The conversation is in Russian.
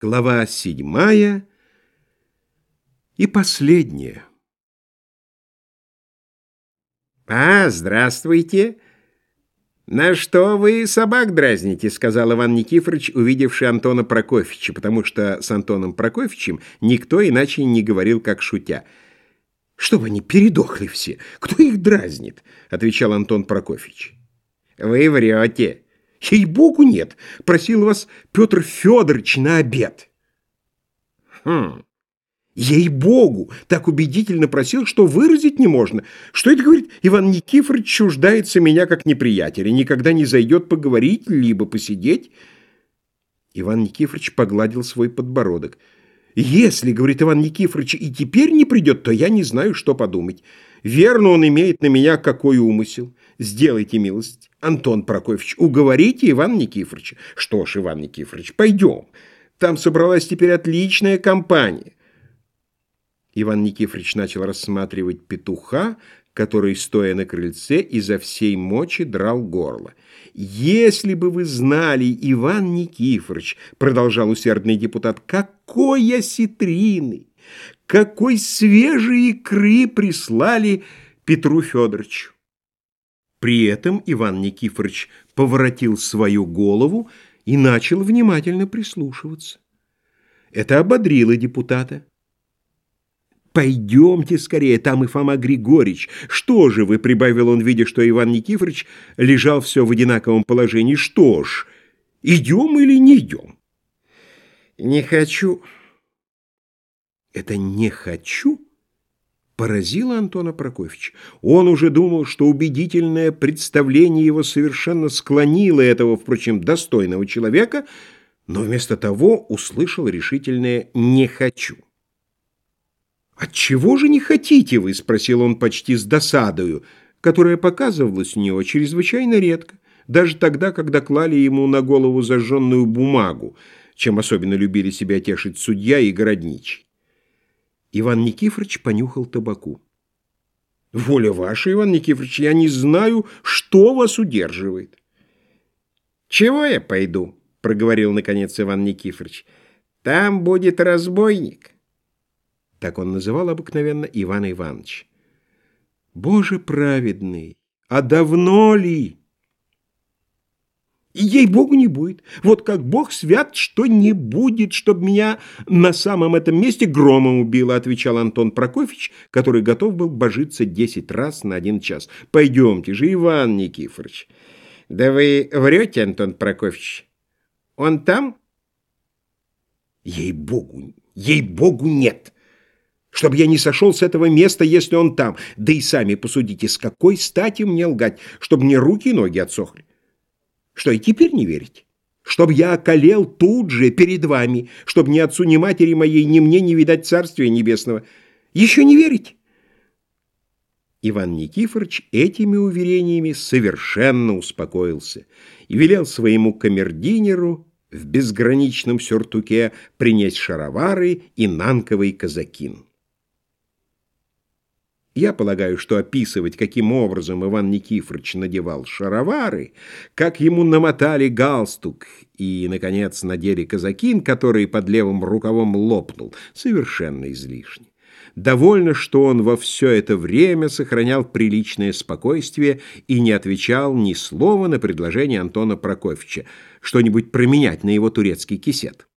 Глава седьмая и последняя. «А, здравствуйте! На что вы собак дразните?» — сказал Иван Никифорович, увидевший Антона Прокофьевича, потому что с Антоном Прокофьевичем никто иначе не говорил, как шутя. «Что вы они передохли все? Кто их дразнит?» — отвечал Антон Прокофьевич. «Вы врете!» Ей-богу нет. Просил вас Петр Федорович на обед. Хм. Ей-богу, так убедительно просил, что выразить не можно. Что это, говорит, Иван Никифорович чуждается меня как неприятеля, никогда не зайдет поговорить, либо посидеть. Иван Никифорович погладил свой подбородок. Если, говорит Иван Никифорович, и теперь не придет, то я не знаю, что подумать. Верно, он имеет на меня какой умысел. Сделайте милость, Антон Прокофьевич, уговорите Ивана Никифоровича. Что ж, Иван Никифорович, пойдем. Там собралась теперь отличная компания. Иван Никифорович начал рассматривать петуха, который, стоя на крыльце, изо всей мочи драл горло. «Если бы вы знали, Иван Никифорович, — продолжал усердный депутат, — какой осетрины, какой свежей икры прислали Петру Федоровичу!» При этом Иван Никифорович поворотил свою голову и начал внимательно прислушиваться. Это ободрило депутата. «Пойдемте скорее, там и Фома Григорьевич. Что же вы?» — прибавил он, видя, что Иван Никифорович лежал все в одинаковом положении. «Что ж, идем или не идем?» «Не хочу». «Это не хочу?» поразило Антона Прокофьевича. Он уже думал, что убедительное представление его совершенно склонило этого, впрочем, достойного человека, но вместо того услышал решительное «не хочу». «Отчего же не хотите вы?» — спросил он почти с досадою, которая показывалась у него чрезвычайно редко, даже тогда, когда клали ему на голову зажженную бумагу, чем особенно любили себя тешить судья и городничий. Иван Никифорович понюхал табаку. «Воля ваша, Иван Никифорович, я не знаю, что вас удерживает». «Чего я пойду?» — проговорил, наконец, Иван Никифорович. «Там будет разбойник». Так он называл обыкновенно Иван Иванович. «Боже праведный, а давно ли?» Ей-богу, не будет. Вот как Бог свят, что не будет, чтобы меня на самом этом месте громом убило, отвечал Антон Прокофьевич, который готов был божиться десять раз на один час. Пойдемте же, Иван Никифорович. Да вы врете, Антон Прокофьевич? Он там? Ей-богу, ей-богу, нет. Чтобы я не сошел с этого места, если он там. Да и сами посудите, с какой стати мне лгать, чтобы мне руки и ноги отсохли. Что и теперь не верите? Чтоб я околел тут же, перед вами, чтоб ни отцу, ни матери моей, ни мне не видать Царствия Небесного. Еще не верите? Иван Никифорович этими уверениями совершенно успокоился и велел своему камердинеру в безграничном сюртуке принять шаровары и нанковый казакин. Я полагаю, что описывать, каким образом Иван Никифорович надевал шаровары, как ему намотали галстук и, наконец, надели казакин, который под левым рукавом лопнул, совершенно излишне. Довольно, что он во все это время сохранял приличное спокойствие и не отвечал ни слова на предложение Антона Прокофьевича что-нибудь променять на его турецкий кисет.